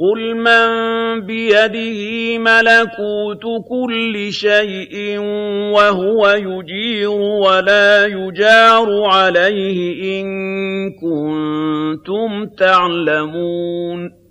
قُلْ مَن بِيَدِهِ مَلَكُوتُ كُلِّ شَيْءٍ وَهُوَ يُجِيرُ وَلَا يُجَارُ عَلَيْهِ إِن كُنتُمْ تَعْلَمُونَ